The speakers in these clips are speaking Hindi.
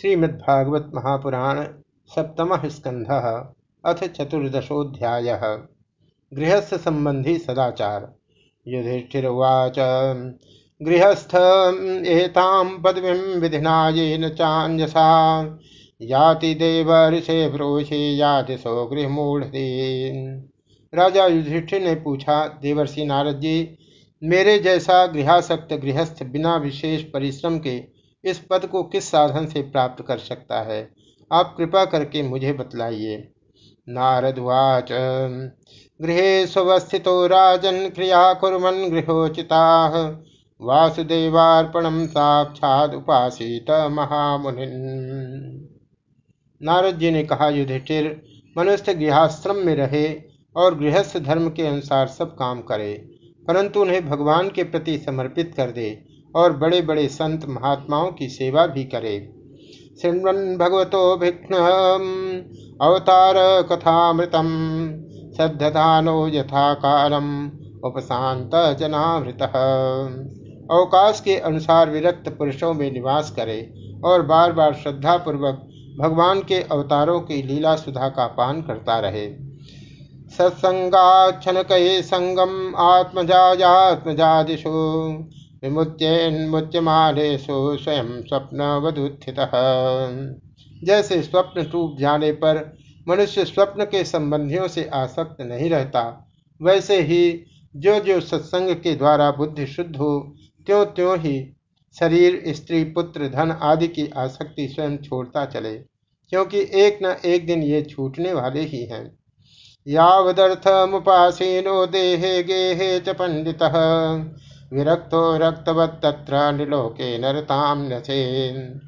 श्रीमद्भागवत महापुराण सप्तम स्कंध अथ चतुर्दशोध्याय गृहस्थ संबंधी सदाचार। युधिष्ठिर्वाच गृहस्थ एतां पदवीं विधिना येन चान्यसा। याति देव ऋषे ब्रोषे याति सो गृहमूढ़ी राजा युधिष्ठिर ने पूछा, देवर्षि नारद जी, मेरे जैसा गृहासक्त गृहस्थ बिना विशेष परिश्रम के इस पद को किस साधन से प्राप्त कर सकता है? आप कृपा करके मुझे बतलाइए। नारदवाच गृह स्वस्थितो राजन क्रिया कुरन गृहोचिता। वासुदेवार्पणम साक्षात उपासित महामुनि नारद जी ने कहा, युधिष्ठिर मनुष्य गृहाश्रम में रहे और गृहस्थ धर्म के अनुसार सब काम करे, परंतु उन्हें भगवान के प्रति समर्पित कर दे। और बड़े बड़े संत महात्माओं की सेवा भी करे। शृण्वन भगवतो भिघ्न अवतार कथामृतम श्रद्धानो यथा कालम उपशांत जनामृत। अवकाश के अनुसार विरक्त पुरुषों में निवास करे और बार बार श्रद्धा पूर्वक भगवान के अवतारों की लीला सुधा का पान करता रहे। सत्संगाक्षण कहे संगम आत्मजात्मजादिशु विमुच्यन्मुच्यमानेशु स्वयं स्वप्न वधुत्थित जैसे स्वप्न टूट जाने पर मनुष्य स्वप्न के संबंधियों से आसक्त नहीं रहता, वैसे ही जो जो सत्संग के द्वारा बुद्धि शुद्ध हो त्यों त्यों ही शरीर, स्त्री, पुत्र, धन आदि की आसक्ति स्वयं छोड़ता चले, क्योंकि एक न एक दिन ये छूटने वाले ही हैं। यावदर्थ मुपासीनो देहे गेहे च पंडित। विरक्तो रक्तवत तत्र निलोके नरताम नसेन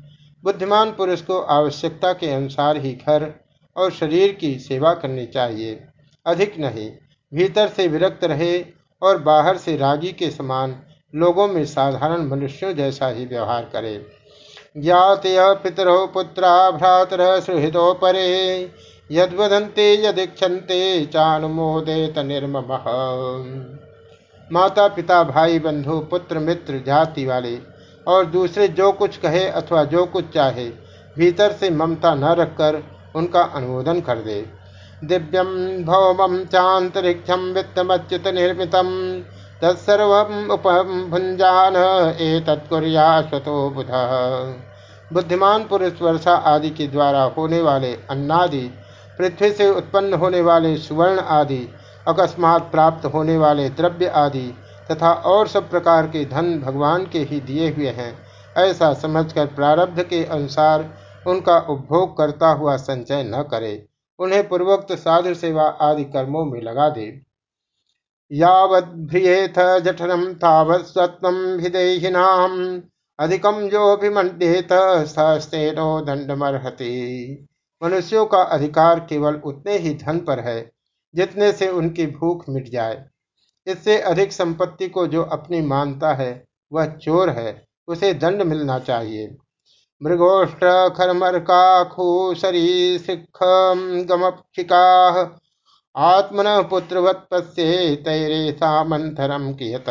बुद्धिमान पुरुष को आवश्यकता के अनुसार ही घर और शरीर की सेवा करनी चाहिए। अधिक नहीं, भीतर से विरक्त रहे और बाहर से रागी के समान लोगों में साधारण मनुष्यों जैसा ही व्यवहार करे। ज्ञात पितरो पुत्रा भ्रातर सुहृदो परे यदवदंते यदीक्षते चानुमोदेत निर्मम। माता, पिता, भाई, बंधु, पुत्र, मित्र, जाति वाले, और दूसरे जो कुछ कहे अथवा जो कुछ चाहे, भीतर से ममता न रखकर उनका अनुमोदन कर दे। दिव्यम भौमम चातरिक्षम वित्तमच्युत निर्मित तत्सर्व उपभुंजान ए तत्कुरिया स्वतो बुध। बुद्धिमान पुरुष, वर्षा आदि के द्वारा होने वाले अन्नादि, पृथ्वी से उत्पन्न होने वाले सुवर्ण आदि अकस्मात प्राप्त होने वाले द्रव्य आदि तथा और सब प्रकार के धन भगवान के ही दिए हुए हैं। ऐसा समझकर प्रारब्ध के अनुसार उनका उपभोग करता हुआ संचय न करे। उन्हें पूर्वोक्त साधु सेवा आदि कर्मों में लगा दे। यावद्रियेथ जठरम तावत स्वत्वम भिदेहिनाम अधिकम जो भिमंडेत सहस्तेनो दंडमर्हति मनुष्यों का अधिकार केवल उतने ही धन पर है। जितने से उनकी भूख मिट जाए। इससे अधिक संपत्ति को जो अपनी मानता है, वह चोर है, उसे दंड मिलना चाहिए। मृगोष्ठ खरमरकाखु सरीसिख गमक्षिका आत्मन पुत्रवत पश्ये तैरे सामंथरम कियत।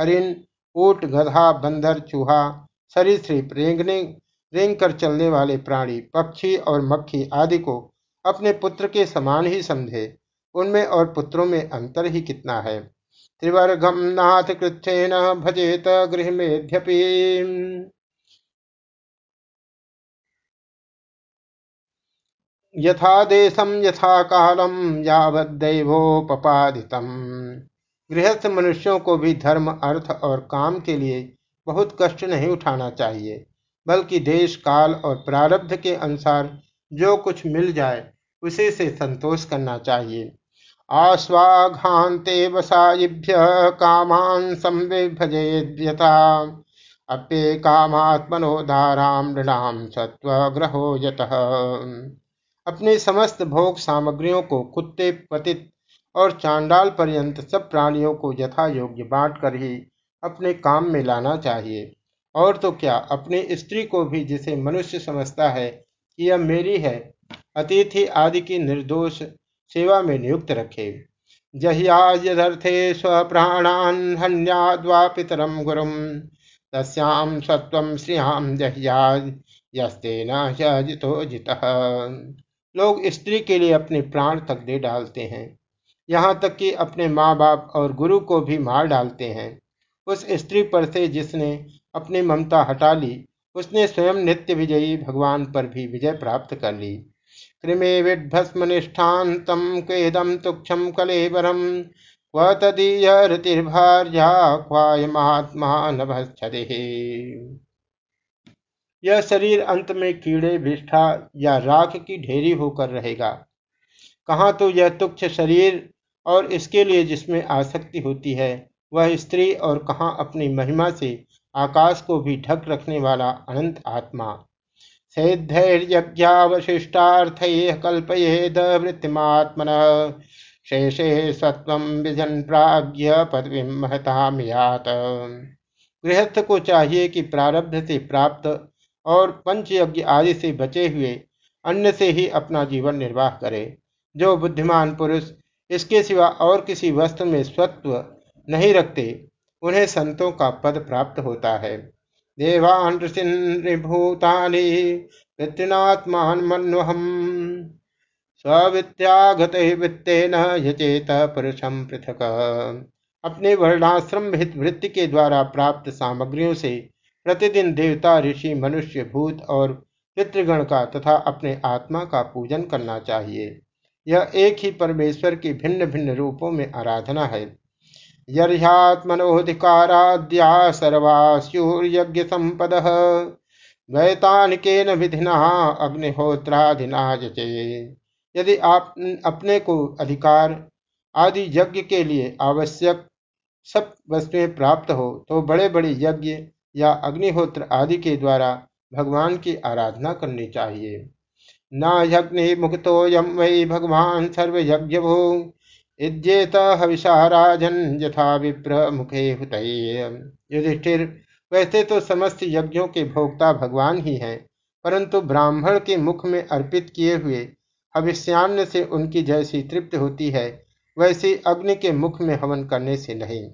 हरिन ऊट, गधा, बंदर, चूहा, सरीसृप, रेंगने रेंग कर चलने वाले प्राणी, पक्षी और मक्खी आदि को अपने पुत्र के समान ही समझे। उनमें और पुत्रों में अंतर ही कितना है? त्रिवर्गम नाथ कृच्छेन भजेत गृह मेध्यपि यथा देशम यथा कालम यावदैवोपादितम गृहस्थ मनुष्यों को भी धर्म, अर्थ और काम के लिए बहुत कष्ट नहीं उठाना चाहिए, बल्कि देश काल और प्रारब्ध के अनुसार जो कुछ मिल जाए उसी से संतोष करना चाहिए। आश्वाघाते वसाइभ्य कामान संविभजेद्यथा। अप्ये कामात्मनोधाराम नृणाम सत्वग्रहो यत। अपने समस्त भोग सामग्रियों को कुत्ते, पतित और चांडाल पर्यंत सब प्राणियों को यथा योग्य बांट कर ही अपने काम में लाना चाहिए। और तो क्या, अपनी स्त्री को भी जिसे मनुष्य समझता है कि यह मेरी है अतिथि आदि की निर्दोष सेवा में नियुक्त रखे। जह्याजर्थे स्वप्राणान हन्याद्वा पितरम गुरुम तस्याम सत्व श्रियाम जह्याज यस्ते नितो जित। लोग स्त्री के लिए अपने प्राण तक दे डालते हैं। यहाँ तक कि अपने माँ बाप और गुरु को भी मार डालते हैं। उस स्त्री पर से जिसने अपनी ममता हटा ली, उसने स्वयं नित्य विजयी भगवान पर भी विजय प्राप्त कर ली। कृमे विभस्म निष्ठान्तम केदम तुक्षम कलेबरम क्व तदीय रतिर्भार्या क्वाय महात्मा नभे यह शरीर अंत में कीड़े, विष्ठा या राख की ढेरी होकर रहेगा। कहाँ तो यह तुक्ष शरीर और इसके लिए जिसमें आसक्ति होती है, वह स्त्री और कहाँ अपनी महिमा से आकाश को भी ढक रखने वाला अनंत आत्मा। सिद्धैर्यज्ञावशिष्टार्थ कल्पयेद वृत्तिमात्मन। शेषे सत्व विजन प्राज्ञ पदवी महताम गृहस्थ को चाहिए कि प्रारब्ध से प्राप्त और पंचयज्ञ आदि से बचे हुए अन्य से ही अपना जीवन निर्वाह करे। जो बुद्धिमान पुरुष इसके सिवा और किसी वस्तु में स्वत्व नहीं रखते, उन्हें संतों का पद प्राप्त होता है। देवान ऋषिभूतानि पितृनात्मान मन्वहम। स्वित्यागत वित्तेन यचेत पुरुषम पृथक। अपने वर्णाश्रम हित वृत्ति के द्वारा प्राप्त सामग्रियों से प्रतिदिन देवता, ऋषि, मनुष्य, भूत और पितृगण का तथा अपने आत्मा का पूजन करना चाहिए। यह एक ही परमेश्वर की भिन्न भिन्न रूपों में आराधना है। यर्ह्यात्मनोधिकाराद्या सर्वास्युर्यज्ञ संपद वैतानिकेन विधिना अग्निहोत्राधिना जचे यदि आप अपने को अधिकार आदि यज्ञ के लिए आवश्यक सब वस्तुएँ प्राप्त हो तो बड़े बड़े यज्ञ या अग्निहोत्र आदि के द्वारा भगवान की आराधना करनी चाहिए। न यज्ञ मुक्तोयम वै भगवान सर्वयज्ञभो इज्जेत हविषा राजन यथा विप्र मुखे हुत युधिष्ठिर, वैसे तो समस्त यज्ञों के भोक्ता भगवान ही हैं, परंतु ब्राह्मण के मुख में अर्पित किए हुए हविष्यान्न से उनकी जैसी तृप्त होती है, वैसी अग्नि के मुख में हवन करने से नहीं।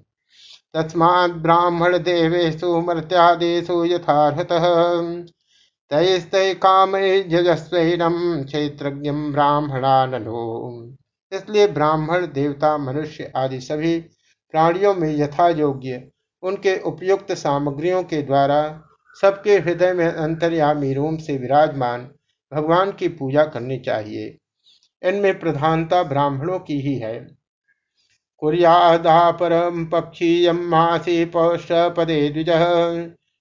तस्मा ब्राह्मण देवेशु मर्त्यादेशु यथार्हतः। तैस्तै काम जजस्वैनम क्षेत्रज्ञ ब्राह्मणाननो। इसलिए ब्राह्मण, देवता, मनुष्य आदि सभी प्राणियों में यथा योग्य उनके उपयुक्त सामग्रियों के द्वारा सबके हृदय में अंतर्यामी रूम से विराजमान भगवान की पूजा करनी चाहिए। इनमें प्रधानता ब्राह्मणों की ही है। कुरियादा परम पक्षी मासी पौष पदे द्विज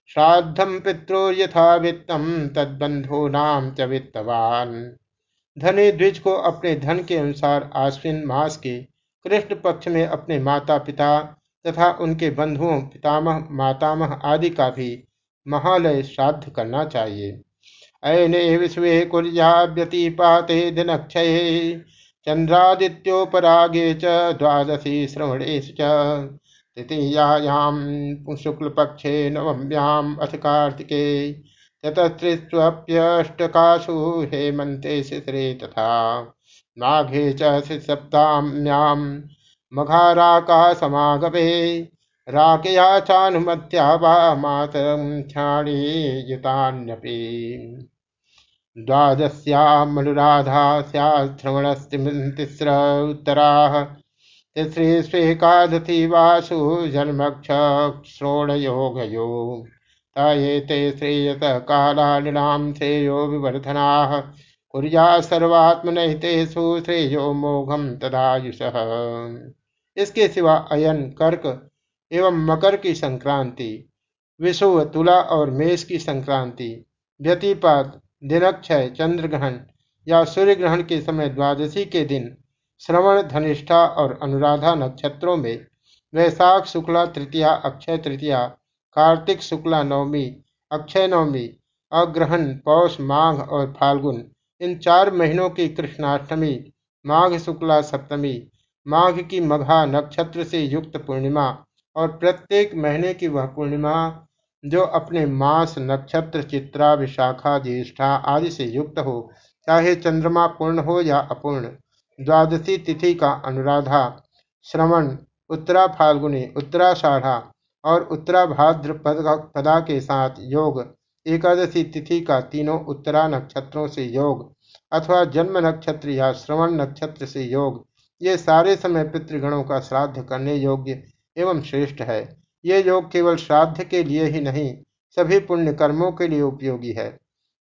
श्राद्धम पित्रो यथा वित्तम तद्बंधो नाम च वित्तवान। धनी द्विज को अपने धन के अनुसार आश्विन मास के कृष्ण पक्ष में अपने माता पिता तथा उनके बंधुओं, पितामह, मातामह आदि का भी महालय श्राद्ध करना चाहिए। अयने विश्व कुर्या व्यतीपाते दिनक्षये चंद्रादित्योपरागे च द्वादशी श्रवणेश तृतीयायां शुक्लपक्षे नवम्याम अथ कार्तिके। ततस्त्रिष्वप्यष्टकासु हेमन्ते शिशिरे तथा माघे च सप्ताम्यां मघाराकाशमागमे राकया चानुमत्या वा मातरं क्षाणीयुतान्यपि द्वादश्यामनुराधा स्याश्रवणस्तिस्र उत्तराः तिसृष्वेकादशी वासु जन्मक्षोणयोगयो ताये श्रेयत कालानाम श्रेयो विवर्धनाः। कुर्या सर्वात्मनहितेषु श्रेयो मोघम तदायुष। इसके सिवा अयन, कर्क एवं मकर की संक्रांति, विषुव, तुला और मेष की संक्रांति, व्यतिपात, दिनक्षय चंद्र ग्रहण या सूर्य ग्रहण के समय द्वादशी के दिन, श्रवण, धनिष्ठा और अनुराधा नक्षत्रों में वैशाख, शुक्ला, तृतीया, अक्षय तृतीया कार्तिक, शुक्ला, नवमी, अक्षय नवमी, अग्रहण, पौष, माघ और फाल्गुन। इन चार महीनों की कृष्णाष्टमी, माघ, शुक्ला, सप्तमी, माघ की मघा नक्षत्र से युक्त पूर्णिमा और प्रत्येक महीने की वह पूर्णिमा, जो अपने मास, नक्षत्र, चित्रा, विशाखा, ज्येष्ठा आदि से युक्त हो, चाहे चंद्रमा पूर्ण हो या अपूर्ण। द्वादशी तिथि का अनुराधा, श्रवण, उत्तरा फाल्गुनी उत्तराषाढ़ा और उत्तराभाद्र पदा के साथ योग। एकादशी तिथि का तीनों उत्तरा नक्षत्रों से योग अथवा जन्म नक्षत्र या श्रवण नक्षत्र से योग, ये सारे समय पितृगणों का श्राद्ध करने योग्य एवं श्रेष्ठ है। ये योग केवल श्राद्ध के लिए ही नहीं, सभी पुण्य कर्मों के लिए उपयोगी है।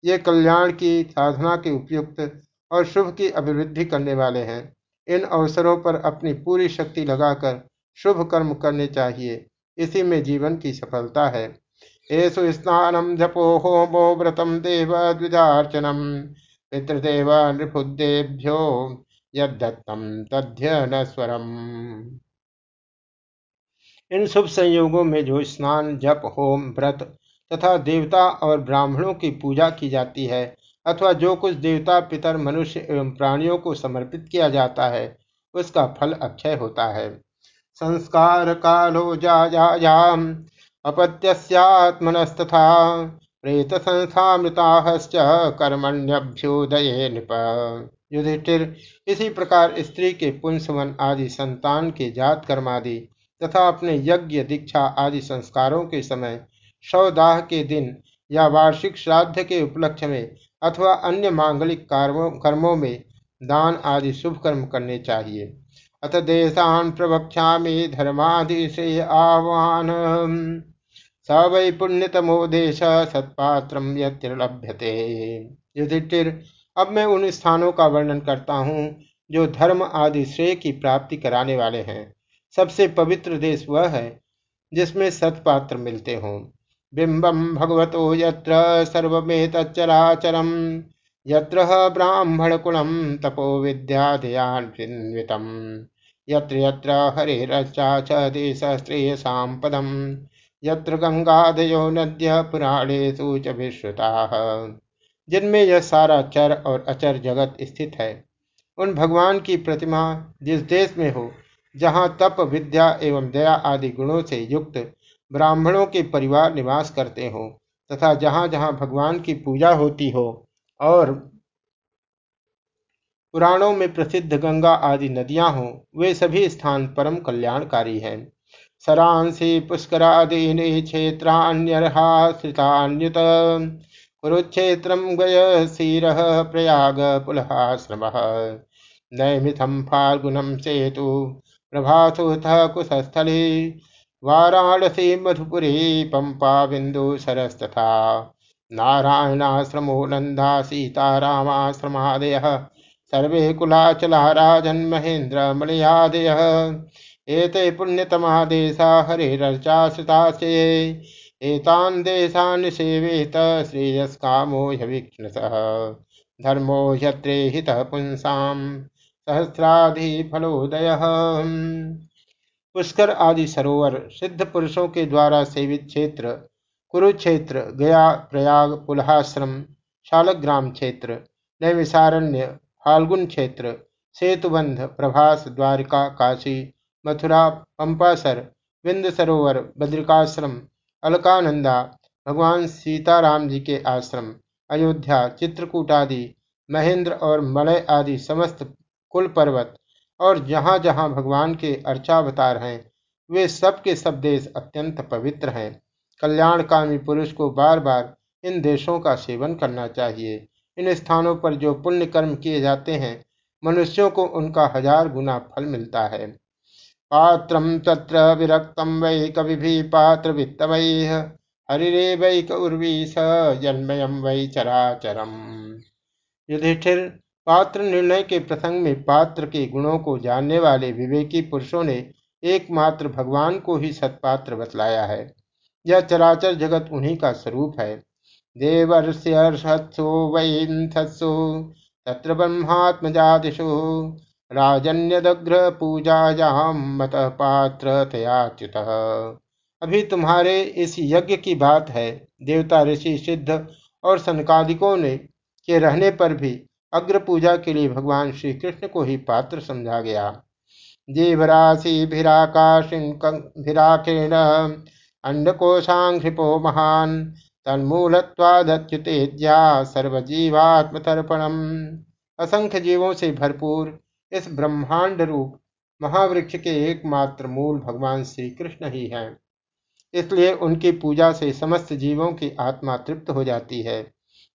ये कल्याण की साधना के उपयुक्त और शुभ की अभिवृद्धि करने वाले हैं। इन अवसरों पर अपनी पूरी शक्ति लगाकर शुभ कर्म करने चाहिए। इसी में जीवन की सफलता है। एसु स्नानम जपो, होमो व्रतम देव द्विजार्चनम पितृदेव नृपुदेभ्यो यदत्तम तथ्य न स्वरम। इन शुभ संयोगों में जो स्नान, जप, होम, व्रत तथा देवता और ब्राह्मणों की पूजा की जाती है अथवा जो कुछ देवता, पितर, मनुष्य एवं प्राणियों को समर्पित किया जाता है, उसका फल अक्षय होता है। संस्कार कालो जायाम अपत्यस्यात्मनस्तथा प्रेत संस्थामृताश्च कर्मण्यभ्युदय नृप युधिष्ठिर, इसी प्रकार स्त्री के पुंसवन आदि संतान के जात कर्मादि तथा अपने यज्ञ, दीक्षा आदि संस्कारों के समय शवदाह के दिन या वार्षिक श्राद्ध के उपलक्ष्य में अथवा अन्य मांगलिक कर्मों में दान आदि शुभ कर्म करने चाहिए। अथ देशान प्रवक्षा धर्मादि से आह्वान स वै पुण्यतमो देश सत्पात्र यलभ्यते युधिष्ठिर, अब मैं उन स्थानों का वर्णन करता हूँ, जो धर्म आदि श्रेय की प्राप्ति कराने वाले हैं। सबसे पवित्र देश वह है, जिसमें सत्पात्र मिलते हों। बिंबम भगवतो यत्र सर्वमेतच्चराचरम। यत्र ब्राह्मणकुलं तपो विद्याधयान्वितम् यत्र यत्र हरेरचा च देशस्त्रेयसां पदम्। यत्र गंगादयो नद्य पुराणेषु च विश्रुताः। जिनमें यह सारा चर और अचर जगत स्थित है। उन भगवान की प्रतिमा जिस देश में हो, जहाँ तप, विद्या एवं दया आदि गुणों से युक्त ब्राह्मणों के परिवार निवास करते हो, तथा जहाँ जहाँ भगवान की पूजा होती हो और पुराणों में प्रसिद्ध गंगा आदि नदियाँ हों, वे सभी स्थान परम कल्याणकारी हैं। सरांसी पुष्करादीनि क्षेत्रान्यर्हाश्रितान्युत कुरुक्षेत्र गय सीर प्रयाग पुलहाश्रम। नैमिथम फाल्गुनम सेतु प्रभासुथ कुशस्थली। वाराणसी मधुपुरी पंपा बिंदु सरस्तथा नारायणाश्रमो नंदा सीतारामाश्रमादय। सर्वे कुलाचला राजन्महेन्द्र मलयादय एते पुण्यतमा देशा हरिरर्चाश्रिताश्चे एतान् सेवेत श्रेयस्कामो ह्यवीक्ष्णसः धर्मो ह्यत्रे हितः पुंसां सहस्राधिफलोदयः पुष्कर आदि सरोवर सिद्ध पुरुषों के द्वारा सेवित क्षेत्र कुरुक्षेत्र, गया, प्रयाग, पुलहाश्रम, शालग्राम क्षेत्र नैविसारण्य फाल्गुन क्षेत्र, सेतुबंध, प्रभास, द्वारिका, काशी, मथुरा, पंपासर विंद सरोवर बद्रिकाश्रम, अलकानंदा, भगवान सीताराम जी के आश्रम, अयोध्या, चित्रकूट आदि, महेंद्र और मलय आदि समस्त कुल पर्वत और जहाँ जहाँ भगवान के अर्चावतार हैं, वे सब के सब देश अत्यंत पवित्र हैं। कल्याणकामी पुरुष को बार बार इन देशों का सेवन करना चाहिए। इन स्थानों पर जो पुण्य कर्म किए जाते हैं, मनुष्यों को उनका हज़ार गुना फल मिलता है। पात्र तत्र विरक्तम वै कवि पात्र वित्त वै हरिरे वै कौर्वी स जन्मयम वै चराचरम। युधिष्ठिर, पात्र निर्णय के प्रसंग में पात्र के गुणों को जानने वाले विवेकी पुरुषों ने एकमात्र भगवान को ही सत्पात्र बतलाया है। यह चराचर जगत उन्हीं का स्वरूप है। देवर्ष्यु वैथत्सु, तत्र ब्रह्मात्मजादिषु राजन्यदग्र पूजायाम मत पात्र तयाच्युत अभी तुम्हारे इस यज्ञ की बात है। देवता ऋषि सिद्ध और सनकादिकों ने के रहने पर भी अग्र पूजा के लिए भगवान श्री कृष्ण को ही पात्र समझा गया। जीवराशि भिराकाशिराकेण अंडकोशांघ्रिपो महान। तन्मूलत्वादच्युतेज्या सर्वजीवात्मतर्पणम। असंख्य जीवों से भरपूर इस ब्रह्मांड रूप महावृक्ष के एकमात्र मूल भगवान श्री कृष्ण ही हैं। इसलिए उनकी पूजा से समस्त जीवों की आत्मा तृप्त हो जाती है।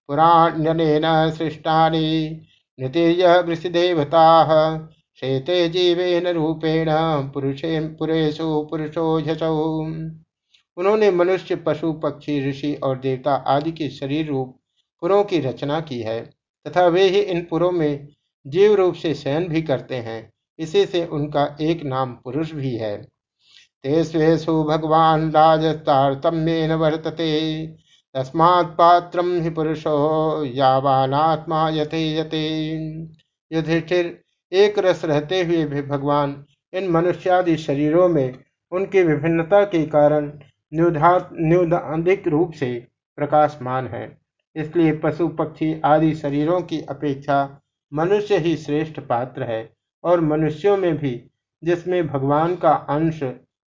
पुराण्यन सृष्टानि नृतीय देवता शेते जीवेन रूपेण पुरुषे पुरेशु पुरुषो झसौ उन्होंने मनुष्य, पशु, पक्षी, ऋषि और देवता आदि के शरीर रूप पुरों की रचना की है तथा वे ही इन पुरों में जीव रूप से शयन भी करते हैं। इसी से उनका एक नाम पुरुष भी है। तेस्वेशु भगवान राजतारतम्येन वर्तते। तस्मात् पात्रम ही पुरुषो यावानात्मा यथे यते युधिष्ठिर एक रस रहते हुए भी भगवान इन मनुष्यादि शरीरों में उनकी विभिन्नता के कारण न्यूधाधिक रूप से प्रकाशमान है। इसलिए पशु, पक्षी आदि शरीरों की अपेक्षा मनुष्य ही श्रेष्ठ पात्र है और मनुष्यों में भी, जिसमें भगवान का अंश,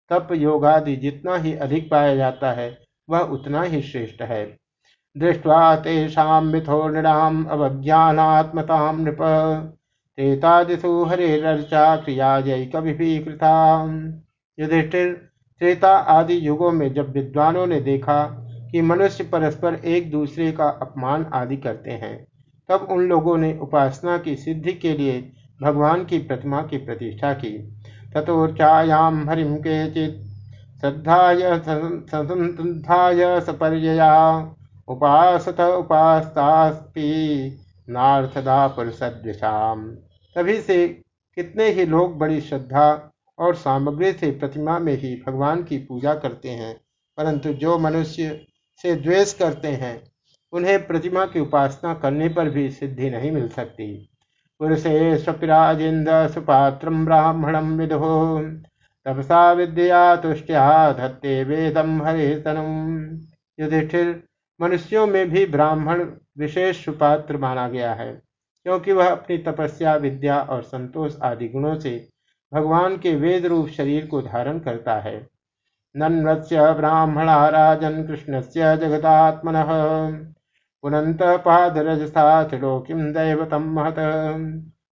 तप, योगादि जितना ही अधिक पाया जाता है, वह उतना ही श्रेष्ठ है। दृष्टवा तेषा मिथो नृणाम अवज्ञात्मता नृप। त्रेतादिशु हरेरर्चा क्रिया जय कवि कृता युधिष्ठिर त्रेता आदि युगों में जब विद्वानों ने देखा कि मनुष्य परस्पर एक दूसरे का अपमान आदि करते हैं, तब उन लोगों ने उपासना की सिद्धि के लिए भगवान की प्रतिमा की प्रतिष्ठा की। तथोर्चायाम हरिम के चित श्रद्धाय सपर्यया, उपासत उपासतास्पी नार्थदा तभी से कितने ही लोग बड़ी श्रद्धा और सामग्री से प्रतिमा में ही भगवान की पूजा करते हैं। परंतु जो मनुष्य से द्वेष करते हैं, उन्हें प्रतिमा की उपासना करने पर भी सिद्धि नहीं मिल सकती। पुरुषे स्वपिराजेन्द्र सुपात्रम ब्राह्मणम विदो। तपसा विद्या तुष्टया धत्ते वेदम हरे तनुम युधिष्ठिर, मनुष्यों में भी ब्राह्मण विशेष सुपात्र माना गया है, क्योंकि वह अपनी तपस्या, विद्या और संतोष आदि गुणों से भगवान के वेद रूप शरीर को धारण करता है। नन्वत्स्य ब्राह्मणा राजन कृष्ण से पुनंत पादरजसा त्रिलोकिम दैवतम महत।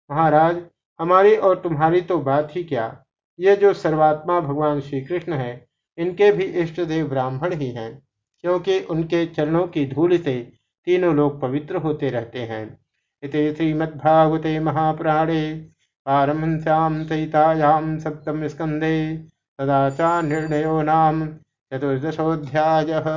महाराज, हमारी और तुम्हारी तो बात ही क्या? ये जो सर्वात्मा भगवान श्री कृष्ण है, इनके भी इष्ट देव ब्राह्मण ही हैं, क्योंकि उनके चरणों की धूल से तीनों लोग पवित्र होते रहते हैं। इति श्रीमद्भागवते महापुराणे पारमहंस्यां सहितायां सदाचार निर्णयो नाम चतुर्दशोऽध्यायः।